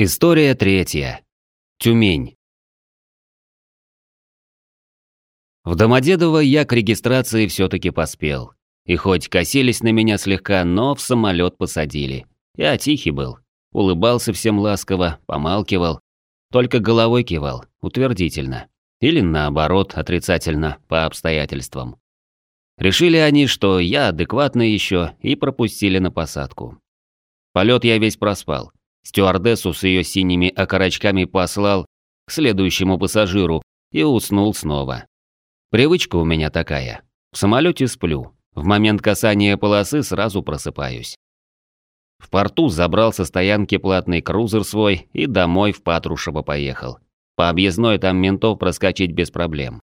История третья. Тюмень. В Домодедово я к регистрации все-таки поспел. И хоть косились на меня слегка, но в самолет посадили. Я тихий был. Улыбался всем ласково, помалкивал. Только головой кивал, утвердительно. Или наоборот, отрицательно, по обстоятельствам. Решили они, что я адекватный еще, и пропустили на посадку. Полет я весь проспал. Стюардессу с ее синими окорочками послал к следующему пассажиру и уснул снова. Привычка у меня такая. В самолете сплю. В момент касания полосы сразу просыпаюсь. В порту забрал со стоянки платный крузер свой и домой в Патрушево поехал. По объездной там ментов проскочить без проблем.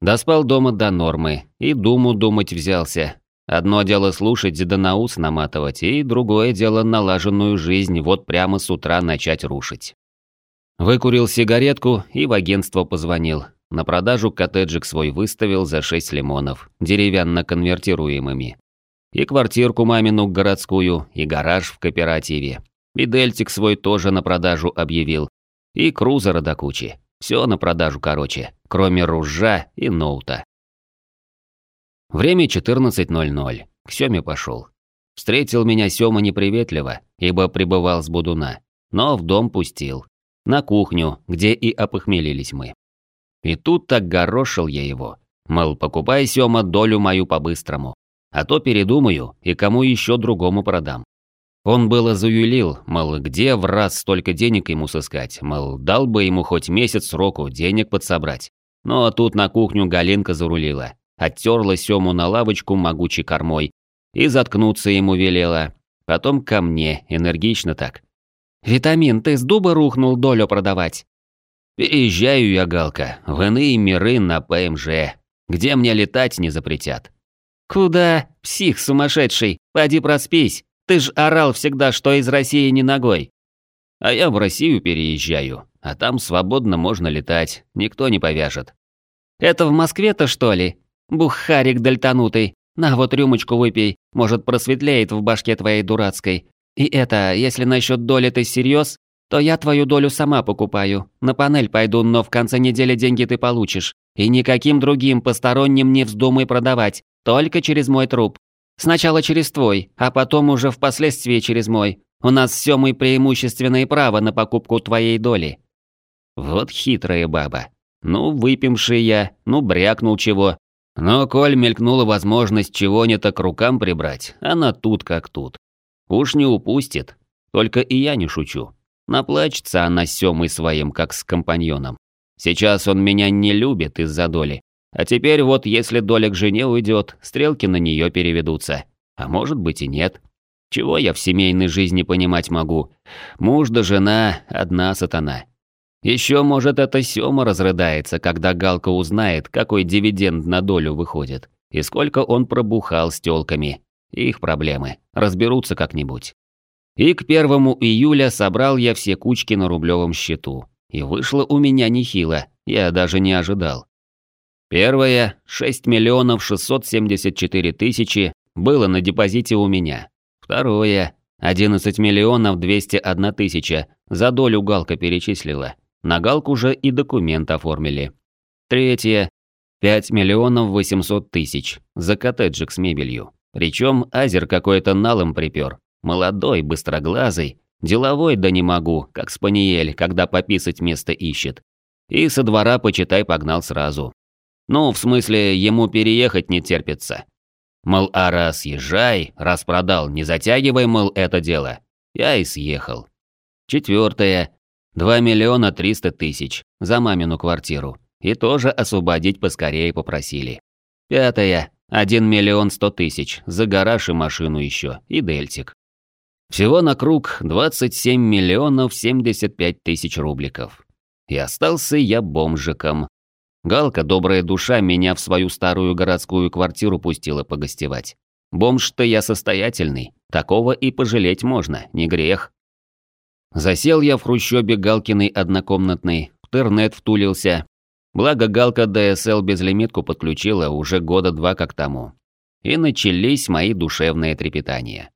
Доспал дома до нормы и думу думать взялся, Одно дело слушать да на ус наматывать, и другое дело налаженную жизнь вот прямо с утра начать рушить. Выкурил сигаретку и в агентство позвонил. На продажу коттеджик свой выставил за 6 лимонов, деревянно конвертируемыми. И квартирку мамину городскую, и гараж в кооперативе. И дельтик свой тоже на продажу объявил. И крузера до кучи. Все на продажу короче, кроме ружа и ноута. Время 14.00. К Сёме пошел. Встретил меня Сёма неприветливо, ибо пребывал с будуна, но в дом пустил. На кухню, где и опохмелились мы. И тут так горошил я его. Мол, покупай, Сёма, долю мою по-быстрому. А то передумаю и кому еще другому продам. Он было заюлил, мол, где в раз столько денег ему сыскать, мол, дал бы ему хоть месяц сроку денег подсобрать. Но тут на кухню Галинка зарулила оттерла Сему на лавочку могучей кормой и заткнуться ему велела. Потом ко мне, энергично так. «Витамин, ты с дуба рухнул долю продавать?» «Переезжаю я, Галка, в иные миры на ПМЖ, где мне летать не запретят». «Куда? Псих сумасшедший, поди проспись. Ты ж орал всегда, что из России не ногой». «А я в Россию переезжаю, а там свободно можно летать, никто не повяжет». «Это в Москве-то, что ли? Бухарик дальтанутый. На вот рюмочку выпей, может просветлеет в башке твоей дурацкой. И это, если насчет доли ты серьез, то я твою долю сама покупаю. На панель пойду, но в конце недели деньги ты получишь. И никаким другим посторонним не вздумай продавать, только через мой труп. Сначала через твой, а потом уже впоследствии через мой. У нас все мы преимущественное право на покупку твоей доли. Вот хитрая баба. Ну, выпивший я, ну, брякнул чего. Но коль мелькнула возможность чего-нибудь к рукам прибрать, она тут как тут. Уж не упустит. Только и я не шучу. Наплачется она с Сёмой своим, как с компаньоном. Сейчас он меня не любит из-за доли. А теперь вот если доля к жене уйдет, стрелки на нее переведутся. А может быть и нет. Чего я в семейной жизни понимать могу? Муж да жена – одна сатана. Еще, может, это Сёма разрыдается, когда Галка узнает, какой дивиденд на долю выходит, и сколько он пробухал с тёлками. Их проблемы. Разберутся как-нибудь. И к первому июля собрал я все кучки на рублевом счету. И вышло у меня нехило, я даже не ожидал. Первое, 6 миллионов 674 тысячи, было на депозите у меня. Второе, 11 миллионов 201 тысяча, за долю Галка перечислила. На Галку же и документ оформили. Третье. 5 миллионов 800 тысяч за коттеджик с мебелью. Причем азер какой-то налом припер. Молодой, быстроглазый, деловой да не могу, как спаниель, когда пописать место ищет. И со двора, почитай, погнал сразу. Ну, в смысле, ему переехать не терпится. Мол, а раз езжай, раз продал, не затягивай, мол, это дело. Я и съехал. Четвертое. 2 миллиона 300 тысяч за мамину квартиру. И тоже освободить поскорее попросили. Пятое. 1 миллион 100 тысяч за гараж и машину еще, и дельтик. Всего на круг 27 миллионов 75 тысяч рубликов. И остался я бомжиком. Галка, добрая душа, меня в свою старую городскую квартиру пустила погостевать. Бомж-то я состоятельный, такого и пожалеть можно, не грех. Засел я в хрущобе Галкиной однокомнатной, интернет втулился. Благо Галка ДСЛ безлимитку подключила уже года два как тому. И начались мои душевные трепетания.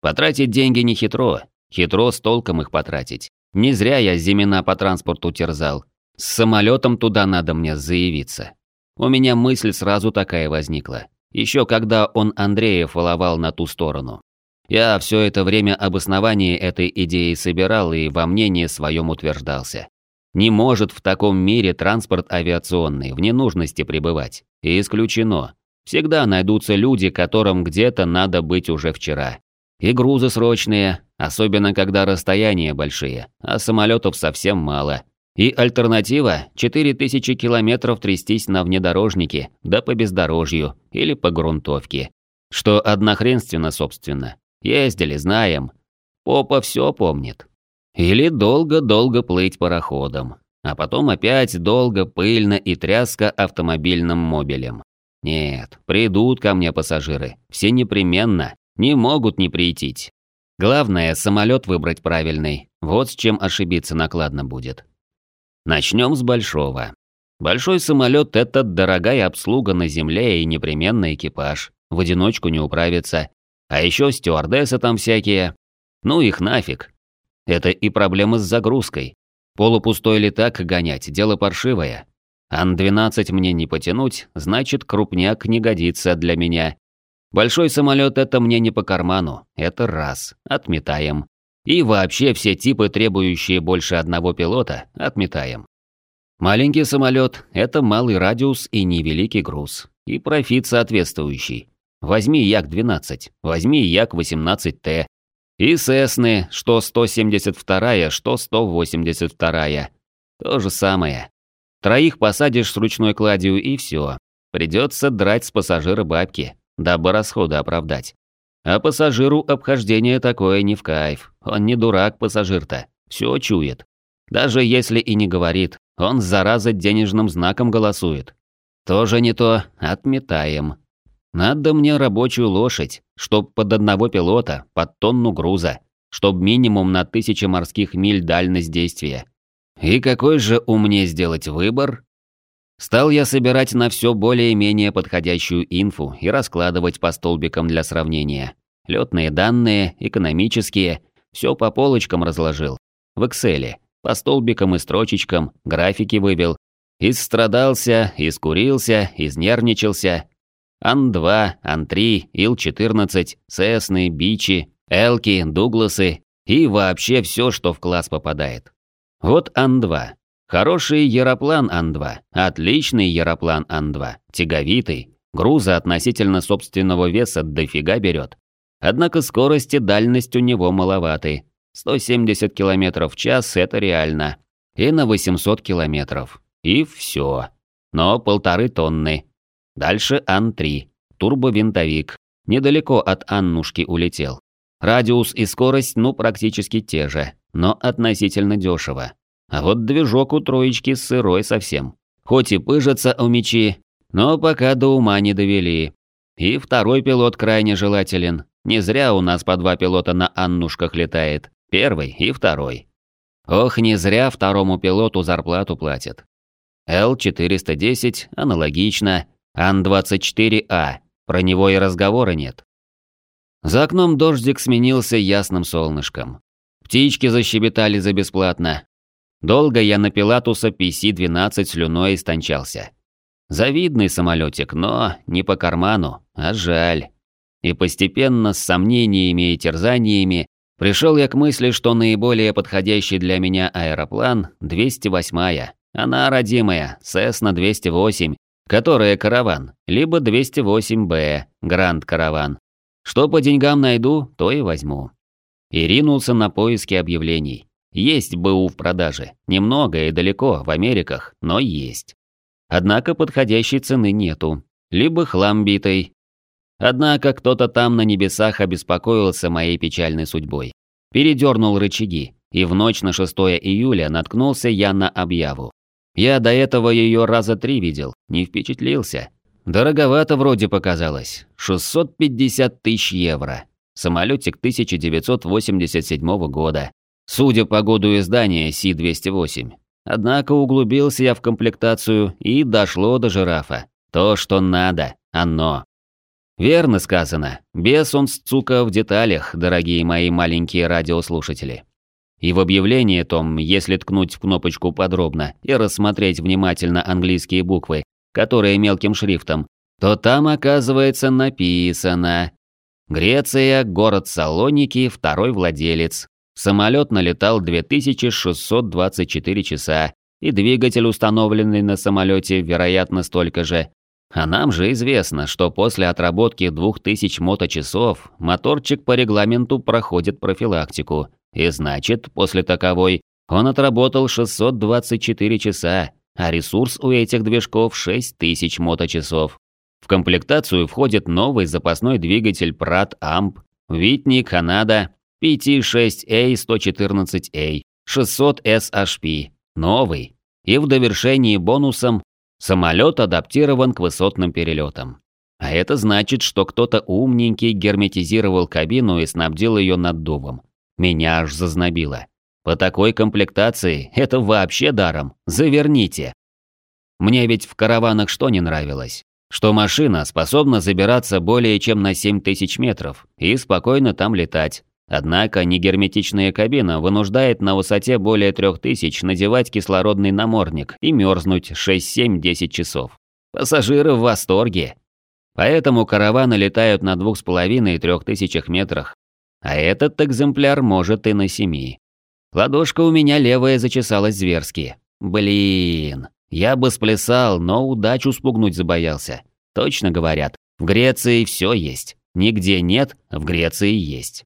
Потратить деньги не хитро, хитро с толком их потратить. Не зря я Зимина по транспорту терзал. С самолетом туда надо мне заявиться. У меня мысль сразу такая возникла. Еще когда он Андрея фоловал на ту сторону. Я все это время обоснование этой идеи собирал и во мнении своем утверждался. Не может в таком мире транспорт авиационный в ненужности пребывать. И исключено. Всегда найдутся люди, которым где-то надо быть уже вчера. И грузы срочные, особенно когда расстояния большие, а самолетов совсем мало. И альтернатива – 4000 километров трястись на внедорожнике, да по бездорожью или по грунтовке. Что однохренственно, собственно. Ездили, знаем. Попа все помнит. Или долго-долго плыть пароходом. А потом опять долго, пыльно и тряска автомобильным мобилем. Нет, придут ко мне пассажиры. Все непременно. Не могут не прийти. Главное, самолет выбрать правильный. Вот с чем ошибиться накладно будет. Начнем с большого. Большой самолет – это дорогая обслуга на земле и непременно экипаж. В одиночку не управиться. А еще стюардессы там всякие. Ну их нафиг. Это и проблемы с загрузкой. Полупустой летак гонять – дело паршивое. Ан-12 мне не потянуть, значит, крупняк не годится для меня. Большой самолет это мне не по карману, это раз, отметаем. И вообще все типы, требующие больше одного пилота, отметаем. Маленький самолет – это малый радиус и невеликий груз. И профит соответствующий. Возьми Як-12, возьми Як-18Т. И Сесны, что 172, что 182. То же самое. Троих посадишь с ручной кладью и все. Придется драть с пассажира бабки, дабы расходы оправдать. А пассажиру обхождение такое не в кайф. Он не дурак, пассажир-то. Все чует. Даже если и не говорит, он зараза денежным знаком голосует. Тоже не то, отметаем. Надо мне рабочую лошадь, чтоб под одного пилота, под тонну груза, чтоб минимум на тысячи морских миль дальность действия. И какой же умнее сделать выбор? Стал я собирать на все более-менее подходящую инфу и раскладывать по столбикам для сравнения. Летные данные, экономические, все по полочкам разложил. В Excel, по столбикам и строчечкам, графики вывел. Истрадался, искурился, изнервничался. Ан-2, Ан-3, Ил-14, Сесны, Бичи, Элки, Дугласы и вообще все, что в класс попадает. Вот Ан-2. Хороший яроплан Ан-2, отличный яроплан Ан-2, тяговитый, груза относительно собственного веса дофига берет. Однако скорость и дальность у него маловаты. 170 км в час – это реально. И на 800 км. И все. Но полторы тонны. Дальше Ан-3. Турбовинтовик. Недалеко от Аннушки улетел. Радиус и скорость, ну, практически те же но относительно дешево. А вот движок у троечки сырой совсем. Хоть и пыжатся у мечи, но пока до ума не довели. И второй пилот крайне желателен. Не зря у нас по два пилота на Аннушках летает. Первый и второй. Ох, не зря второму пилоту зарплату платят. Л-410 аналогично, Ан-24А, про него и разговора нет. За окном дождик сменился ясным солнышком. Птички защебетали за бесплатно. Долго я на Пилатуса PC-12 слюной истончался. Завидный самолетик, но не по карману, а жаль. И постепенно, с сомнениями и терзаниями, пришел я к мысли, что наиболее подходящий для меня аэроплан – 208-я. Она родимая, Cessna 208, которая караван, либо 208Б, Гранд Караван. Что по деньгам найду, то и возьму и ринулся на поиски объявлений. Есть БУ в продаже, немного и далеко, в Америках, но есть. Однако подходящей цены нету, либо хлам битый. Однако кто-то там на небесах обеспокоился моей печальной судьбой. Передернул рычаги, и в ночь на 6 июля наткнулся я на объяву. Я до этого ее раза три видел, не впечатлился. Дороговато вроде показалось, 650 тысяч евро. Самолетик 1987 года. Судя по году издания Си-208. Однако углубился я в комплектацию и дошло до жирафа. То, что надо, оно. Верно сказано. Бес он сцука в деталях, дорогие мои маленькие радиослушатели. И в объявлении том, если ткнуть в кнопочку подробно и рассмотреть внимательно английские буквы, которые мелким шрифтом, то там оказывается написано «Греция, город Салоники, второй владелец. Самолет налетал 2624 часа, и двигатель, установленный на самолете, вероятно, столько же. А нам же известно, что после отработки 2000 моточасов моторчик по регламенту проходит профилактику, и значит, после таковой он отработал 624 часа, а ресурс у этих движков 6000 моточасов. В комплектацию входит новый запасной двигатель Pratt Amp, Whitney Canada PT6A114A 600 SHP, новый. И в довершении бонусом Самолет адаптирован к высотным перелетам. А это значит, что кто-то умненький герметизировал кабину и снабдил ее наддувом. Меня аж зазнобило. По такой комплектации это вообще даром. Заверните. Мне ведь в караванах что не нравилось? Что машина способна забираться более чем на 7000 метров и спокойно там летать. Однако негерметичная кабина вынуждает на высоте более 3000 надевать кислородный намордник и мерзнуть 6-7-10 часов. Пассажиры в восторге. Поэтому караваны летают на 2,5-3 тысячах метрах, а этот экземпляр может и на 7. Ладошка у меня левая зачесалась зверски. Блин, я бы сплясал, но удачу спугнуть забоялся. Точно говорят, в Греции все есть. Нигде нет, в Греции есть.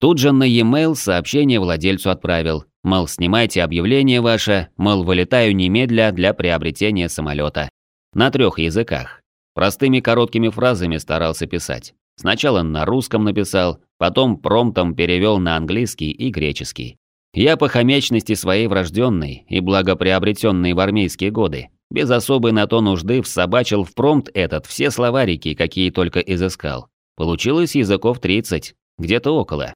Тут же на e-mail сообщение владельцу отправил, мол, снимайте объявление ваше, мол, вылетаю немедля для приобретения самолета. На трех языках. Простыми короткими фразами старался писать. Сначала на русском написал, потом промптом перевел на английский и греческий. Я по хомячности своей врожденной и благоприобретенной в армейские годы, без особой на то нужды всобачил в промпт этот все словарики, какие только изыскал. Получилось языков 30, где-то около.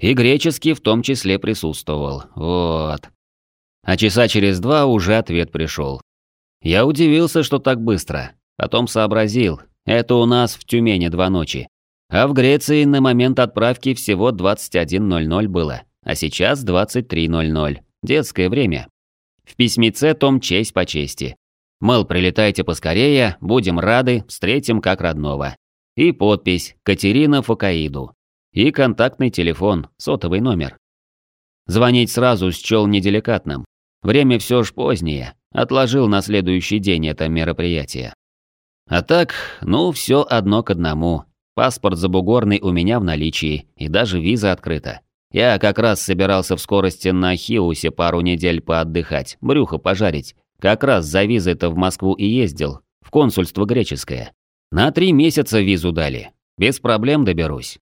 И греческий в том числе присутствовал. Вот. А часа через два уже ответ пришел. Я удивился, что так быстро. Потом сообразил. Это у нас в Тюмени два ночи. А в Греции на момент отправки всего 21.00 было. А сейчас 23.00. Детское время. В письмеце том честь по чести. Мол, прилетайте поскорее, будем рады, встретим как родного. И подпись «Катерина Фокаиду». И контактный телефон, сотовый номер. Звонить сразу счел неделикатным. Время все ж позднее, отложил на следующий день это мероприятие. А так, ну, все одно к одному. Паспорт забугорный у меня в наличии, и даже виза открыта. Я как раз собирался в скорости на Хиусе пару недель поотдыхать, брюхо пожарить. Как раз за визой-то в Москву и ездил, в консульство греческое. На три месяца визу дали. Без проблем доберусь.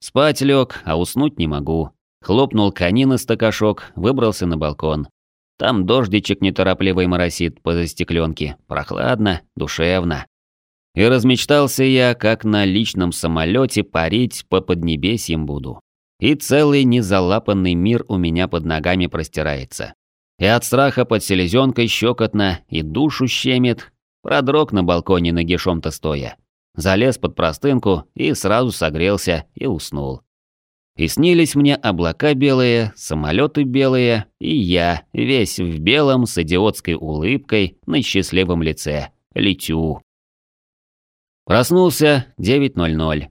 Спать лег, а уснуть не могу. Хлопнул конин стакашок, выбрался на балкон. Там дождичек неторопливый моросит по застекленке. Прохладно, душевно. И размечтался я, как на личном самолете парить по поднебесьям буду. И целый незалапанный мир у меня под ногами простирается. И от страха под селезенкой щекотно, и душу щемит. Продрог на балконе нагишом-то стоя залез под простынку и сразу согрелся и уснул. И снились мне облака белые, самолеты белые, и я, весь в белом, с идиотской улыбкой на счастливом лице. Летю. Проснулся 9.00.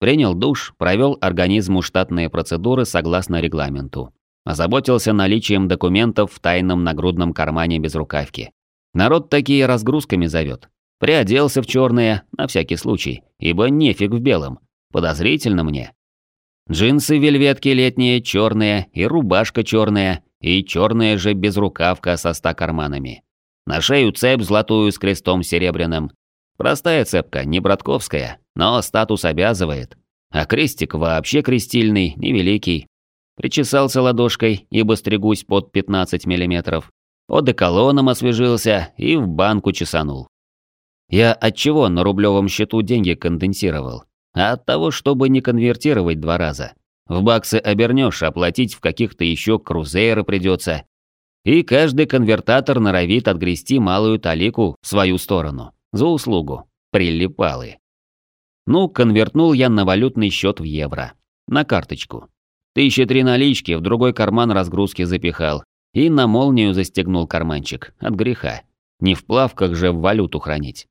Принял душ, провел организму штатные процедуры согласно регламенту. Озаботился наличием документов в тайном нагрудном кармане без рукавки. Народ такие разгрузками зовет. Приоделся в черное, на всякий случай, ибо нефиг в белом. Подозрительно мне. Джинсы вельветки летние черные, и рубашка черная, и черная же безрукавка со ста карманами. На шею цепь золотую с крестом серебряным. Простая цепка, не братковская, но статус обязывает. А крестик вообще крестильный, невеликий. Причесался ладошкой, ибо стригусь под 15 миллиметров. Одеколоном освежился и в банку чесанул. Я от чего на рублевом счету деньги конденсировал? А от того, чтобы не конвертировать два раза. В баксы обернешь, оплатить в каких-то еще крузейры придется. И каждый конвертатор норовит отгрести малую талику в свою сторону. За услугу. Прилипалы. Ну, конвертнул я на валютный счет в евро. На карточку. Тысячи три налички в другой карман разгрузки запихал. И на молнию застегнул карманчик. От греха. Не в плавках же в валюту хранить.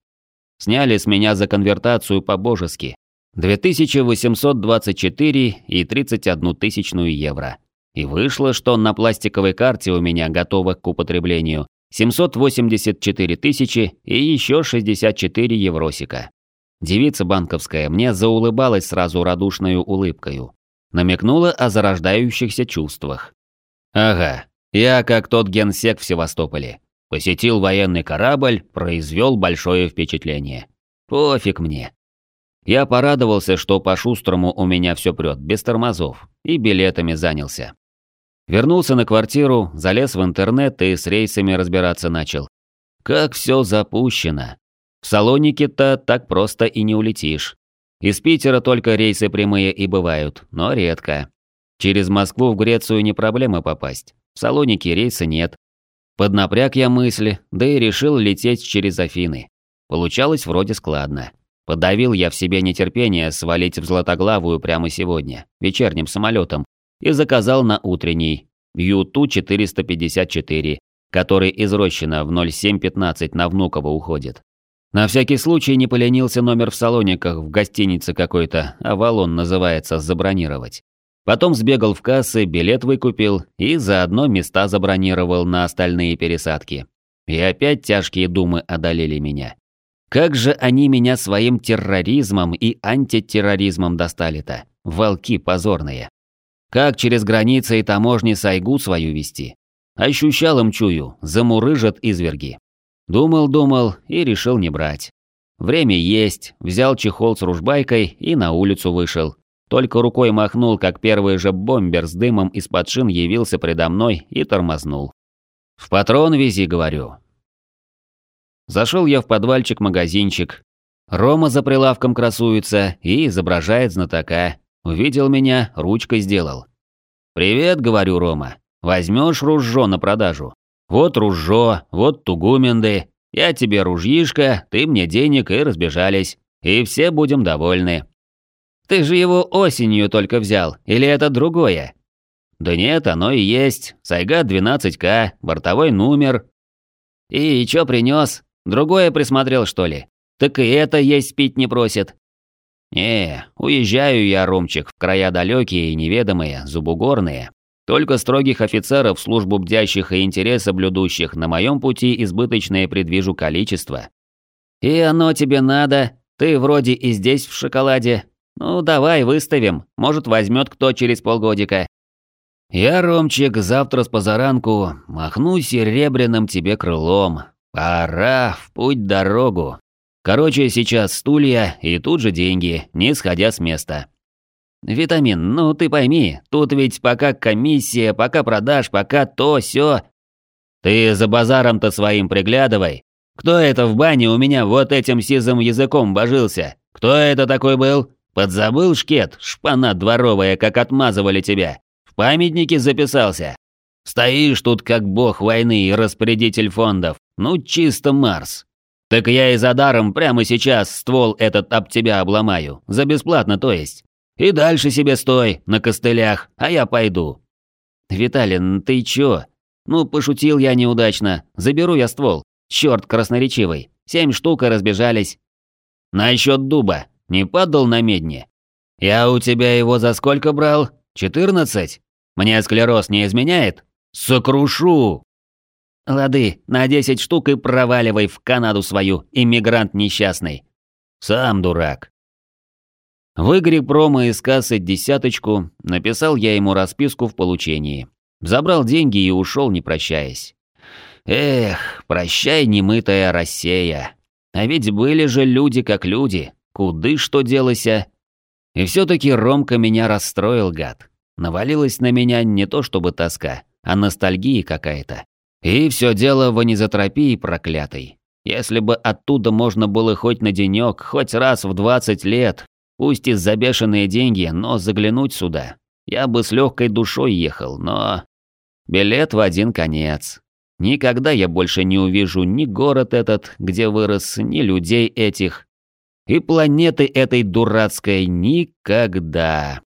Сняли с меня за конвертацию по-божески. 2824 и 31 тысячную евро. И вышло, что на пластиковой карте у меня готово к употреблению 784 тысячи и еще 64 евросика. Девица банковская мне заулыбалась сразу радушною улыбкою. Намекнула о зарождающихся чувствах. Ага, я как тот генсек в Севастополе. Посетил военный корабль, произвел большое впечатление. Пофиг мне. Я порадовался, что по-шустрому у меня все прет, без тормозов, и билетами занялся. Вернулся на квартиру, залез в интернет и с рейсами разбираться начал. Как все запущено. В Салонике-то так просто и не улетишь. Из Питера только рейсы прямые и бывают, но редко. Через Москву в Грецию не проблема попасть. В Салонике рейса нет. Поднапряг я мысли, да и решил лететь через Афины. Получалось вроде складно. Подавил я в себе нетерпение свалить в Златоглавую прямо сегодня, вечерним самолетом, и заказал на утренний Юту-454, который из в 0715 на Внуково уходит. На всякий случай не поленился номер в Салониках в гостинице какой-то, Авалон называется, забронировать. Потом сбегал в кассы, билет выкупил и заодно места забронировал на остальные пересадки. И опять тяжкие думы одолели меня. Как же они меня своим терроризмом и антитерроризмом достали-то, волки позорные. Как через границы и таможни сайгу свою вести? Ощущал им чую, замурыжат изверги. Думал-думал и решил не брать. Время есть, взял чехол с ружбайкой и на улицу вышел. Только рукой махнул, как первый же бомбер с дымом из-под шин явился предо мной и тормознул. «В патрон вези», — говорю. Зашел я в подвальчик-магазинчик. Рома за прилавком красуется и изображает знатока. Увидел меня, ручкой сделал. «Привет», — говорю Рома. «Возьмешь ружжо на продажу?» «Вот ружжо, вот тугуменды. Я тебе ружьишко, ты мне денег и разбежались. И все будем довольны». «Ты же его осенью только взял, или это другое?» «Да нет, оно и есть. Сайга 12К, бортовой номер». «И чё принёс? Другое присмотрел, что ли? Так и это есть пить не просит». «Не, уезжаю я, Ромчик, в края далекие и неведомые, зубугорные. Только строгих офицеров, службу бдящих и интереса блюдущих на моем пути избыточное предвижу количество». «И оно тебе надо? Ты вроде и здесь в шоколаде. Ну, давай выставим, может, возьмет кто через полгодика». «Я, Ромчик, завтра с позаранку махну серебряным тебе крылом. Пора в путь-дорогу». Короче, сейчас стулья и тут же деньги, не сходя с места. Витамин, ну ты пойми, тут ведь пока комиссия, пока продаж, пока то, сё. Ты за базаром-то своим приглядывай. Кто это в бане у меня вот этим сизым языком божился? Кто это такой был? Подзабыл шкет, шпана дворовая, как отмазывали тебя. В памятнике записался. Стоишь тут как бог войны и распорядитель фондов. Ну чисто Марс. «Так я и за даром прямо сейчас ствол этот об тебя обломаю. За бесплатно, то есть. И дальше себе стой, на костылях, а я пойду». «Виталин, ты чё? Ну, пошутил я неудачно. Заберу я ствол. Чёрт красноречивый. Семь штук и разбежались». «Насчёт дуба. Не падал на медне?» «Я у тебя его за сколько брал? Четырнадцать? Мне склероз не изменяет? Сокрушу!» Лады, на десять штук и проваливай в Канаду свою, иммигрант несчастный. Сам дурак. Выгреб промо из кассы десяточку, написал я ему расписку в получении. Забрал деньги и ушел, не прощаясь. Эх, прощай, немытая Россия. А ведь были же люди как люди, куды что делося. И все-таки Ромка меня расстроил, гад. Навалилась на меня не то чтобы тоска, а ностальгия какая-то. И все дело в анизотропии проклятой. Если бы оттуда можно было хоть на денек, хоть раз в 20 лет, пусть и за бешеные деньги, но заглянуть сюда, я бы с легкой душой ехал, но... Билет в один конец. Никогда я больше не увижу ни город этот, где вырос, ни людей этих. И планеты этой дурацкой никогда.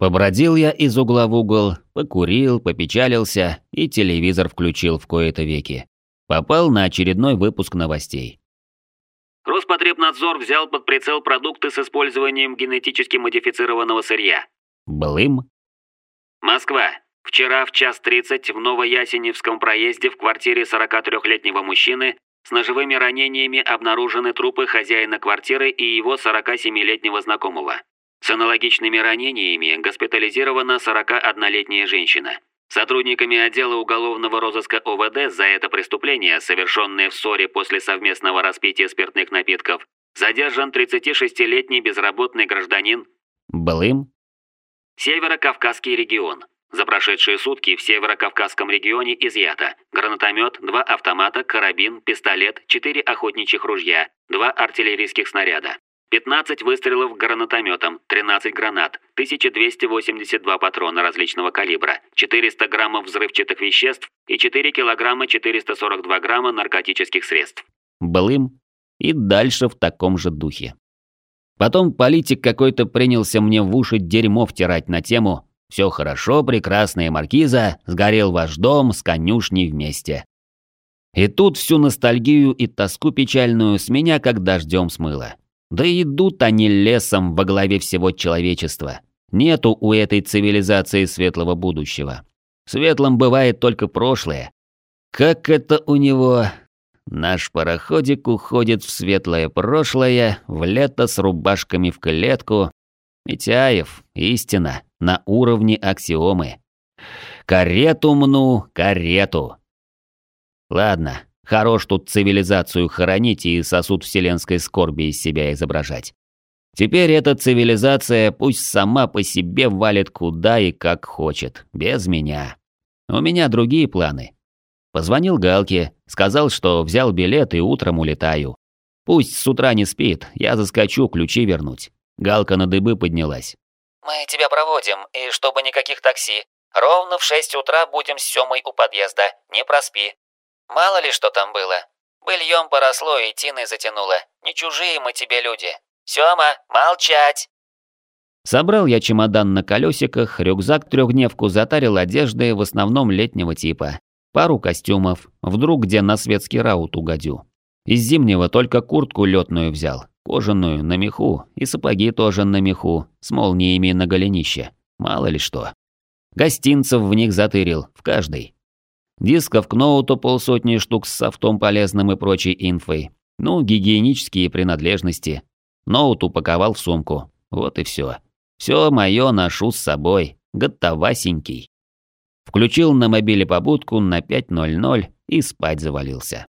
Побродил я из угла в угол, покурил, попечалился и телевизор включил в кои-то веки. Попал на очередной выпуск новостей. Роспотребнадзор взял под прицел продукты с использованием генетически модифицированного сырья. Блым. Москва. Вчера в час 30 в Новоясеневском проезде в квартире 43-летнего мужчины с ножевыми ранениями обнаружены трупы хозяина квартиры и его 47-летнего знакомого. С аналогичными ранениями госпитализирована 41-летняя женщина. Сотрудниками отдела уголовного розыска ОВД за это преступление, совершенное в ссоре после совместного распития спиртных напитков, задержан 36-летний безработный гражданин Блым. Северо-Кавказский регион. За прошедшие сутки в Северо-Кавказском регионе изъято гранатомет, два автомата, карабин, пистолет, четыре охотничьих ружья, два артиллерийских снаряда. 15 выстрелов гранатометом, 13 гранат, 1282 патрона различного калибра, 400 граммов взрывчатых веществ и 4 килограмма 442 грамма наркотических средств. Блым. И дальше в таком же духе. Потом политик какой-то принялся мне в уши дерьмо втирать на тему «Все хорошо, прекрасная маркиза, сгорел ваш дом с конюшней вместе». И тут всю ностальгию и тоску печальную с меня как дождем смыло. Да идут они лесом во главе всего человечества. Нету у этой цивилизации светлого будущего. Светлым бывает только прошлое. Как это у него? Наш пароходик уходит в светлое прошлое, в лето с рубашками в клетку. Митяев, истина, на уровне аксиомы. Карету мну, карету. Ладно, Хорош тут цивилизацию хоронить и сосуд вселенской скорби из себя изображать. Теперь эта цивилизация пусть сама по себе валит куда и как хочет, без меня. У меня другие планы. Позвонил Галке, сказал, что взял билет и утром улетаю. Пусть с утра не спит, я заскочу ключи вернуть. Галка на дыбы поднялась. «Мы тебя проводим, и чтобы никаких такси. Ровно в шесть утра будем с Сёмой у подъезда, не проспи. Мало ли что там было. Быльем поросло и тиной затянуло. Не чужие мы тебе люди. Сёма, молчать!» Собрал я чемодан на колесиках, рюкзак трехдневку затарил одеждой в основном летнего типа. Пару костюмов, вдруг где на светский раут угодю. Из зимнего только куртку летную взял, кожаную, на меху, и сапоги тоже на меху, с молниями на голенище. Мало ли что. Гостинцев в них затырил, в каждой. Дисков к ноуту полсотни штук с софтом полезным и прочей инфой. Ну, гигиенические принадлежности. Ноут упаковал в сумку. Вот и все. Все мое ношу с собой. Готовасенький. Включил на мобиле побудку на 5.00 и спать завалился.